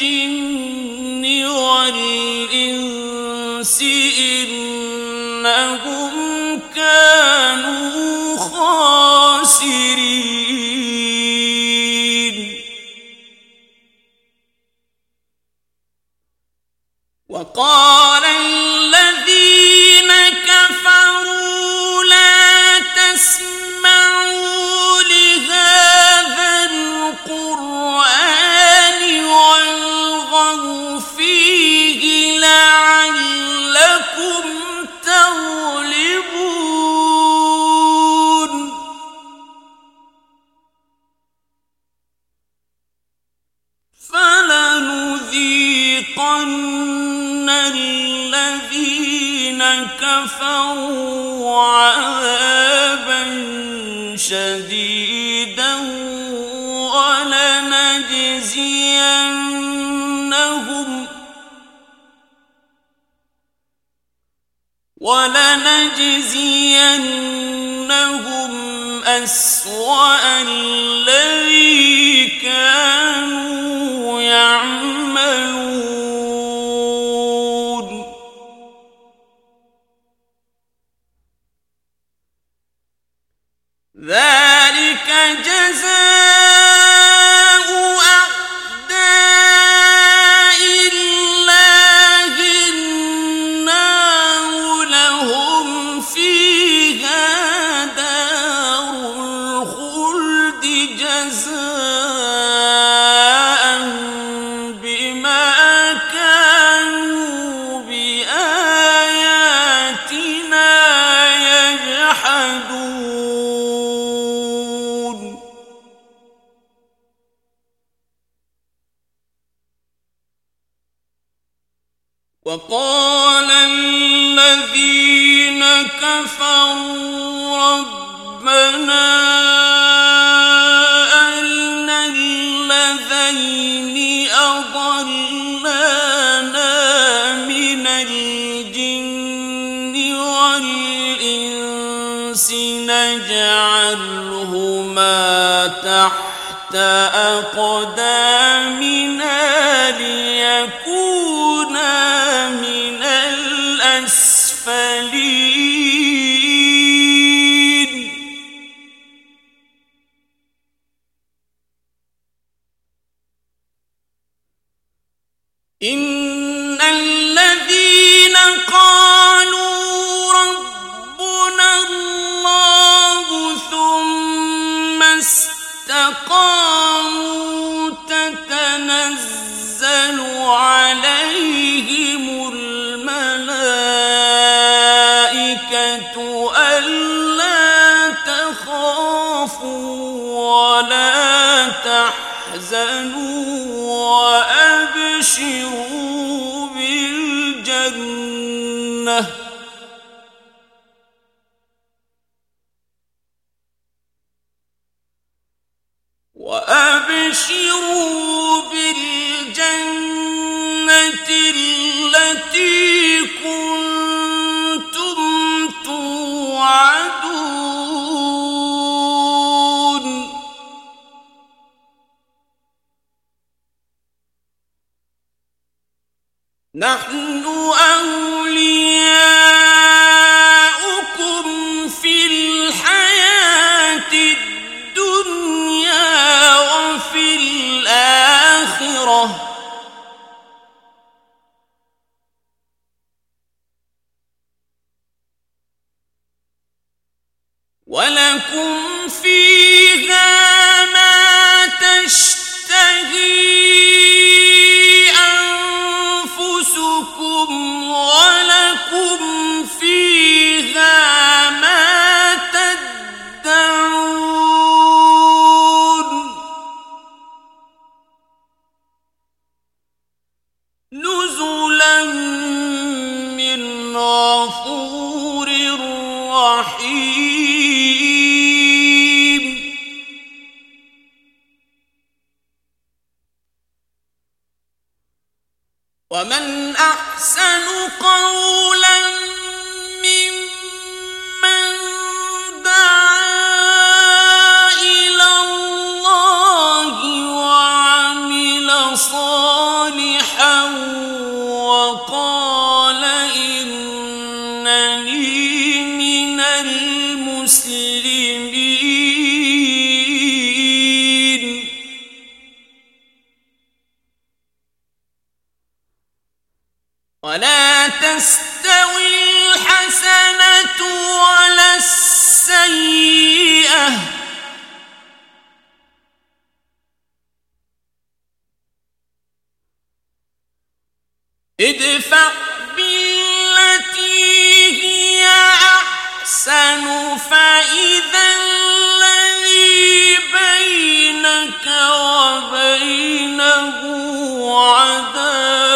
الجن والإنس إنهم كانوا خاسرين. وقال ولنجزينهم ولنجزينهم أسوأ الذي وقال الذين كفروا ربنا أرنا الذين أضلانا من الجن والإنس نجعلهما تحت أقدامنا ولكم فيها ما تشتهي أنفسكم ولكم فيها ما تدعون نزلا من غفور رحيم ومن أحسن قولا ممن دعا إلى الله وعمل صالحا ادفع بالتي هي احسن فاذا الذي بينك وبينه عذاب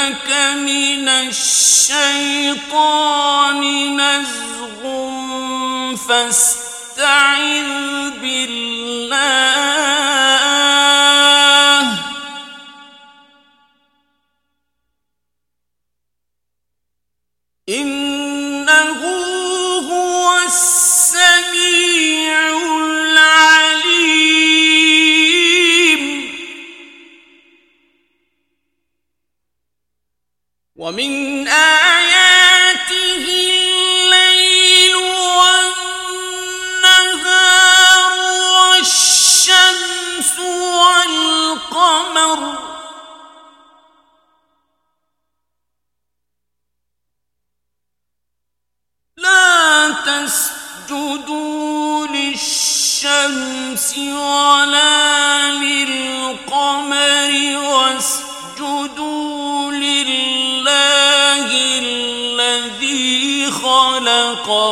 لك من الشيطان نزغ فاستعذ بالله. للشمس ولا للقمر واسجدوا لله الذي خلقهن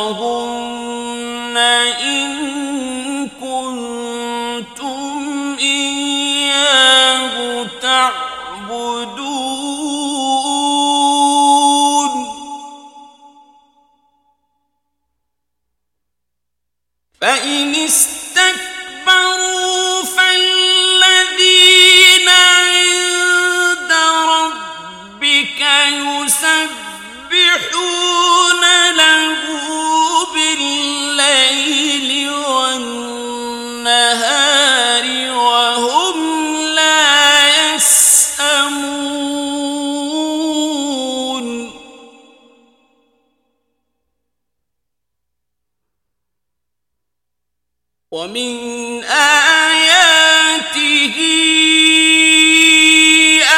إن كنتم إياه تعبدون فإن استكبروا ومن آياته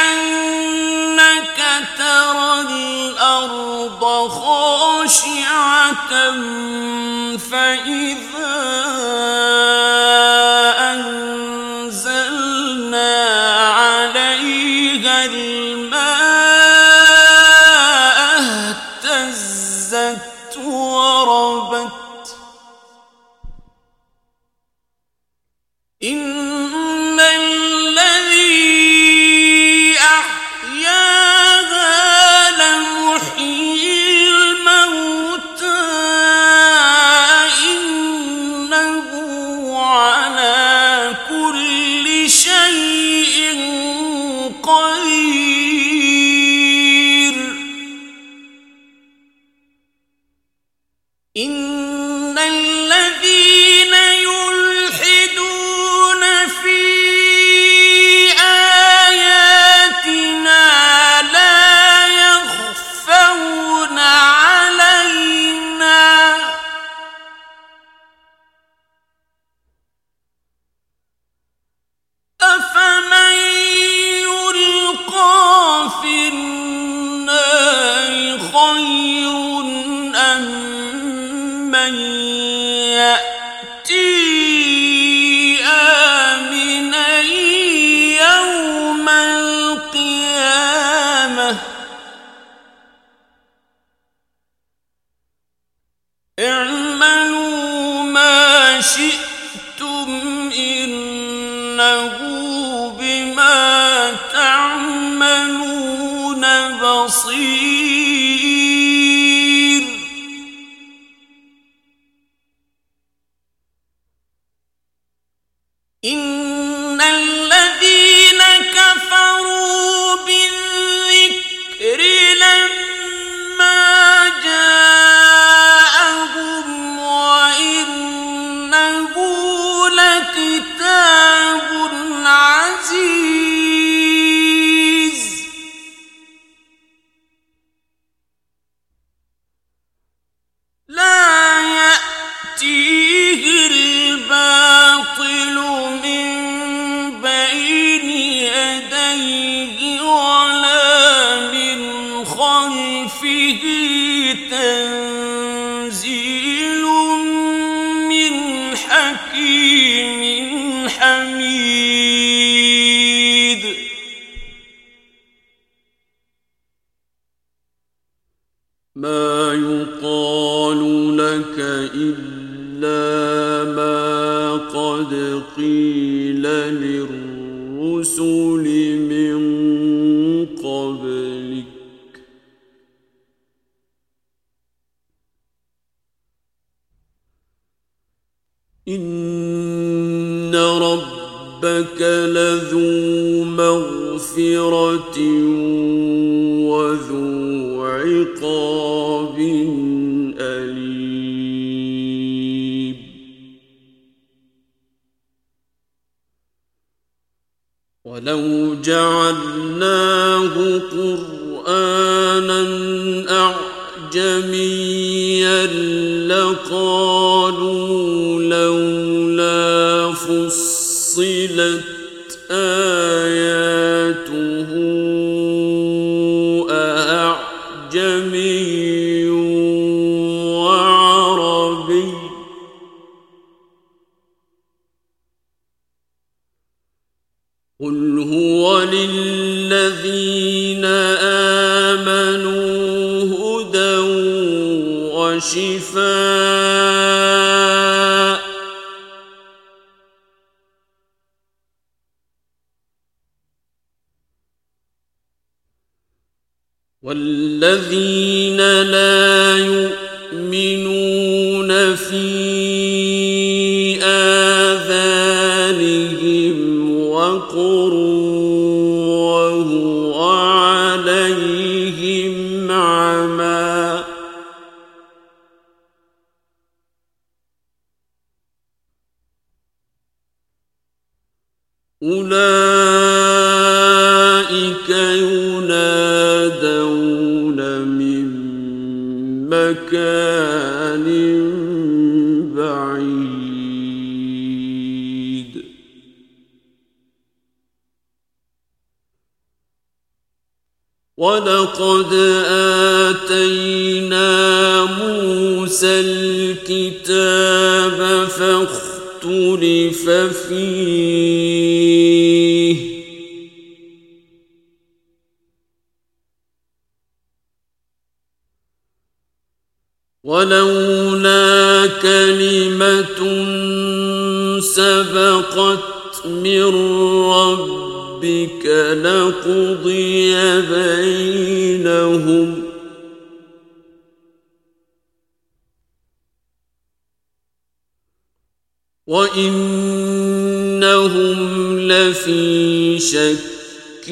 أنك ترى الأرض خاشعة إن إن قيل للرسل من قبلك. إن ربك لذو مغفرة ولو جعلناه قرآنا أعجميا لقالوا قل هو للذين آمنوا هدى وشفاء والذين لا ولقد آتينا موسى الكتاب فاختلف فيه ولولا كلمة سبقت من ربك لقضي بينهم. وإنهم لفي شك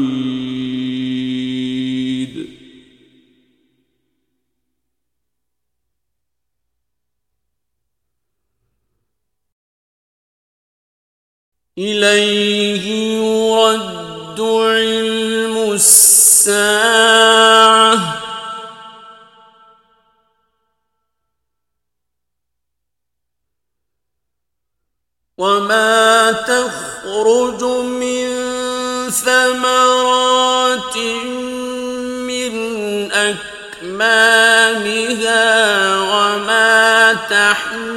إليه يرد علم الساعة. وما تخرج من ثمرات من أكمامها وما تحمل